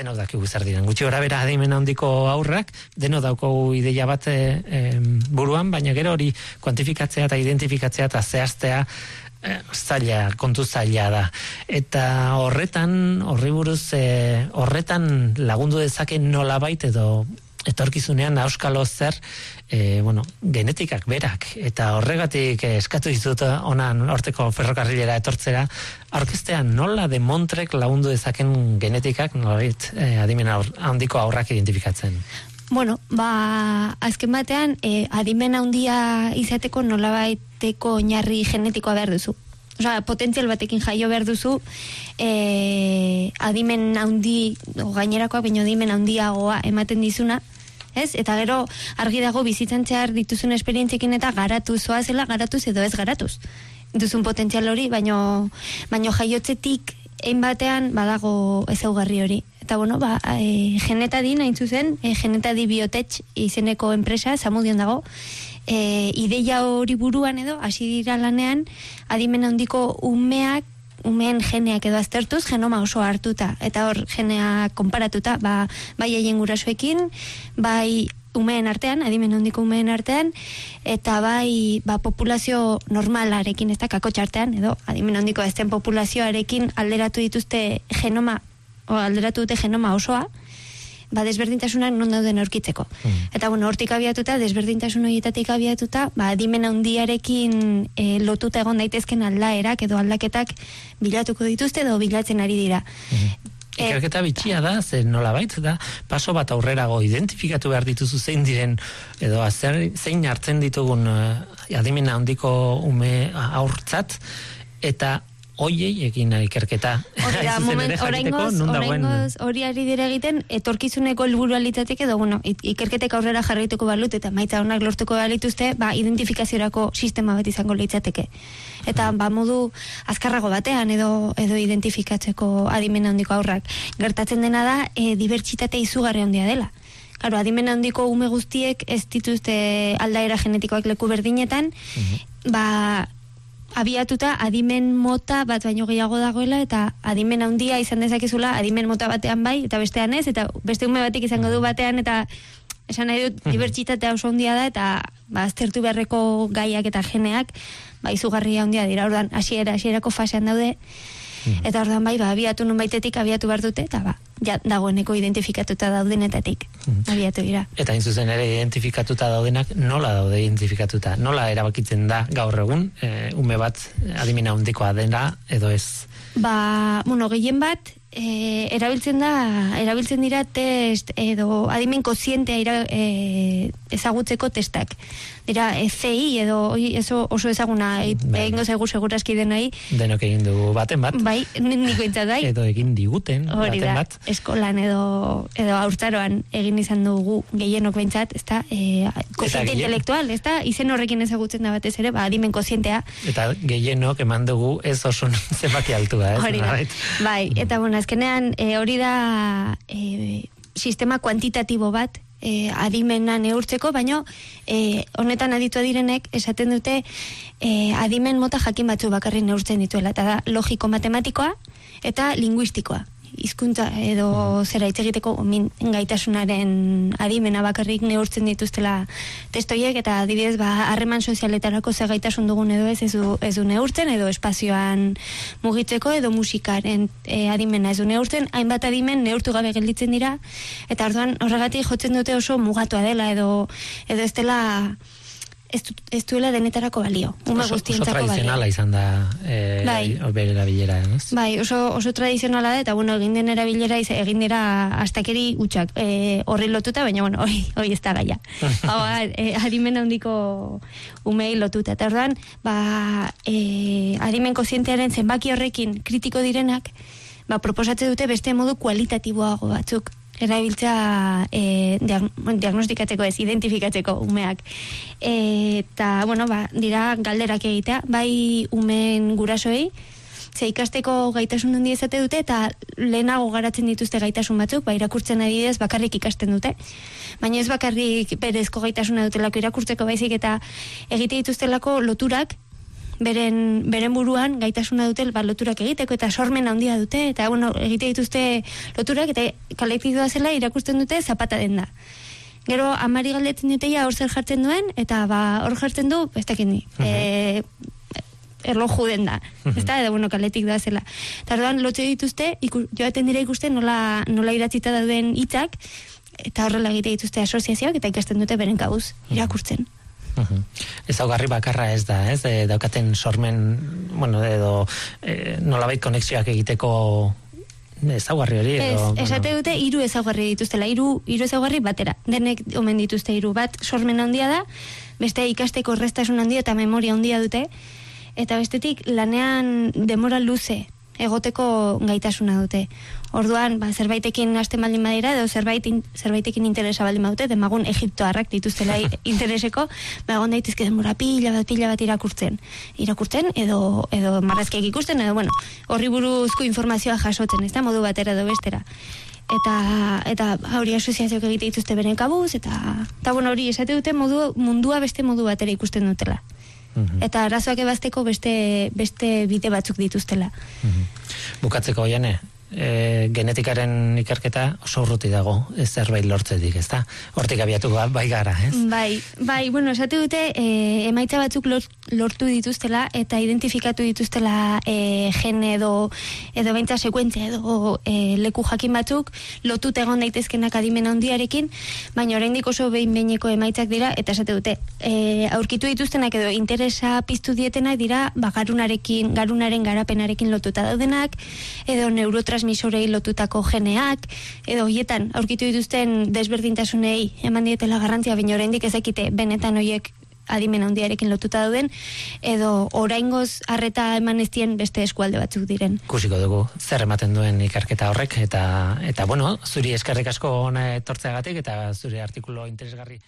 deno dakigu zer diren. Gutxi gora bera adimen handiko aurrak, deno daukogu ideia bat e, buruan, baina gero hori kuantifikatzea eta identifikatzea eta zehaztea e, zaila, kontu zaila da. Eta horretan, horri buruz, e, horretan lagundu dezake nolabait edo etorkizunean auskalo zer e, bueno, genetikak berak eta horregatik eskatu dizut onan horteko ferrokarrilera etortzera aurkeztean nola de Montrek lagundu dezaken genetikak nolabait e, adimen handiko aurrak identifikatzen Bueno, ba, azken batean, e, adimen handia izateko nolabaiteko oinarri genetikoa behar duzu. Osa, potentzial batekin jaio behar duzu, e, adimen handi, gainerakoa, baino adimen handiagoa ematen dizuna, ez? Eta gero, argi dago bizitzan txar dituzun esperientziekin eta garatu zoa zela, garatuz edo ez garatuz. Duzun potentzial hori, baino, baino jaiotzetik, egin batean, badago ezaugarri hori eta bueno, ba, e, genetadi nahin zuzen, e, genetadi biotech izeneko enpresa, zamudion dago, e, ideia hori buruan edo, hasi dira lanean, adimen handiko umeak, umeen geneak edo aztertuz, genoma oso hartuta, eta hor genea konparatuta, ba, bai haien gurasoekin, bai umeen artean, adimen handiko umeen artean, eta bai ba, populazio normalarekin, ez da, kakotxartean, edo adimen handiko ezten populazioarekin alderatu dituzte genoma o alderatu dute genoma osoa, ba desberdintasunak non dauden aurkitzeko. Mm. Eta bueno, hortik abiatuta, desberdintasun horietatik abiatuta, ba dimen handiarekin e, lotuta egon daitezken aldaerak edo aldaketak bilatuko dituzte edo bilatzen ari dira. Mm. Ikerketa bitxia da, ze nola baitz da, paso bat aurrerago identifikatu behar dituzu zein diren, edo azer, zein hartzen ditugun uh, adimena handiko ume aurtzat, eta oiei egin ikerketa. hori ari dire egiten, etorkizuneko helburu litzateke edo, bueno, ikerketek aurrera jarraituko balut, eta maitza honak lortuko balituzte, ba, identifikaziorako sistema bat izango litzateke. Eta, ba, modu azkarrago batean edo edo identifikatzeko adimen handiko aurrak. Gertatzen dena da, e, dibertsitate izugarri handia dela. Claro, adimen handiko ume guztiek ez dituzte aldaera genetikoak leku berdinetan, mhm. ba, abiatuta adimen mota bat baino gehiago dagoela eta adimen handia izan dezakezula adimen mota batean bai eta bestean ez eta beste ume batik izango du batean eta esan nahi dut mhm. dibertsitatea oso handia da eta ba, aztertu beharreko gaiak eta geneak ba, izugarria handia dira orduan hasiera hasierako fasean daude Mhm. Eta orduan bai, ba, abiatu nun baitetik abiatu behar dute, eta ba, ja, dagoeneko identifikatuta daudenetatik mhm. abiatu dira. Eta in zuzen ere identifikatuta daudenak nola daude identifikatuta? Nola erabakitzen da gaur egun, e, ume bat adimina hundikoa dena edo ez? Ba, bueno, gehien bat, e, erabiltzen da, erabiltzen dira test edo adimen kozientea e, ezagutzeko testak. Dira FI edo eso oso ezaguna bai. egingo zaigu segurazki denoi. Denok egin dugu baten bat. Bai niko bai edo egin diguten Hori baten bat. eskolan edo edo aurtaroan egin izan dugu gehienok behintzat ezta e, koziente intelektual ezta? Izen horrekin ezagutzen da batez ere ba adimen kozientea. Eta gehienok eman dugu ez oso zenbaki altua ez? Hori bai eta bueno azkenean e, hori da e, sistema kuantitatibo bat e, adimena neurtzeko, baino e, honetan aditu direnek esaten dute e, adimen mota jakin batzu bakarri neurtzen dituela, eta da logiko matematikoa eta linguistikoa hizkuntza edo zera hitz egiteko gaitasunaren adimena bakarrik neurtzen dituztela testoiek eta adibidez ba harreman sozialetarako ze gaitasun dugun edo ez ez du, ez du neurtzen edo espazioan mugitzeko edo musikaren e, adimena ez du neurtzen. Hainbat adimen neurtu gabe gelditzen dira eta orduan horregatik jotzen dute oso mugatua dela edo edo ez dela ez, ez duela denetarako balio. Uma oso, oso tradizionala izan da e, bai. bere erabilera, ez? Bai, oso, oso tradizionala da, eta bueno, egin den erabilera egin dira astakeri utxak e, horri lotuta, baina bueno, hoi, hoi ez da gaia. Hau, e, harimen handiko umei lotuta. Eta ordan, ba, e, harimen kozientearen zenbaki horrekin kritiko direnak, ba, proposatze dute beste modu kualitatiboago batzuk erabiltza e, diagnostikatzeko ez, identifikatzeko umeak. eta, bueno, ba, dira galderak egitea, bai umen gurasoei, ze ikasteko gaitasun handi ezate dute, eta lehenago garatzen dituzte gaitasun batzuk, ba, irakurtzen adidez bakarrik ikasten dute. Baina ez bakarrik berezko gaitasuna dutelako irakurtzeko baizik, eta egite dituztelako loturak, beren, beren buruan gaitasuna dute ba, loturak egiteko eta sormen handia dute eta bueno, egite dituzte loturak eta kalektikoa zela irakusten dute zapata den da. Gero amari galdetzen dute ja hor zer jartzen duen eta ba hor jartzen du ez dakit ni. Eh erloju den da. Ez da, edo, bueno, kaletik da zela. Eta orduan, lotxe dituzte, iku, joaten dira ikusten nola, nola iratzita dauden hitzak eta horrela egite dituzte asoziazioak, eta ikasten dute beren kabuz, irakurtzen. Ez augarri bakarra ez da, ez? E, daukaten sormen, bueno, edo e, nolabait konexioak egiteko ezaugarri hori edo ez, esate dute hiru ezaugarri dituztela hiru hiru ezaugarri batera. Denek omen dituzte hiru bat sormen handia da beste ikasteko errestasun handia eta memoria handia dute. Eta bestetik lanean demora luze egoteko gaitasuna dute. Orduan, ba, zerbaitekin haste baldin badira, edo zerbait zerbaitekin interesa baldin badute, demagun Egiptoarrak dituztela intereseko, ba, egon daitezke denbora pila bat, pila bat irakurtzen. Irakurtzen, edo, edo marrazkiak ikusten, edo, bueno, horri buruzko informazioa jasotzen, ez da, modu batera edo bestera eta eta hori asoziazioak egite dituzte beren kabuz eta eta bueno hori esate dute modu, mundua beste modu batera ikusten dutela. -hmm. Eta arazoak ebazteko beste, beste bide batzuk dituztela. Mm Bukatzeko, jane, e, genetikaren ikerketa oso urruti dago, ez zerbait lortzetik, ez da? Hortik abiatu bai gara, ez? Bai, bai, bueno, esate dute, e, emaitza batzuk lortu dituztela eta identifikatu dituztela e, gen edo, edo baintza sekuentzia edo e, leku jakin batzuk lotut egon daitezkenak adimen handiarekin, baina oraindik oso behin behineko emaitzak dira, eta esate dute, e, aurkitu dituztenak edo interesa piztu dietenak dira, ba, garunarekin, garunaren garapenarekin lotuta daudenak, edo neurotras transmisorei lotutako geneak, edo hietan aurkitu dituzten desberdintasunei eman dietela garrantzia, baina oraindik ezekite benetan hoiek adimen handiarekin lotuta dauden, edo oraingoz harreta eman eztien beste eskualde batzuk diren. Kusiko dugu, zer ematen duen ikarketa horrek, eta, eta bueno, zuri eskerrik asko ona etortzeagatik, eta zuri artikulo interesgarri.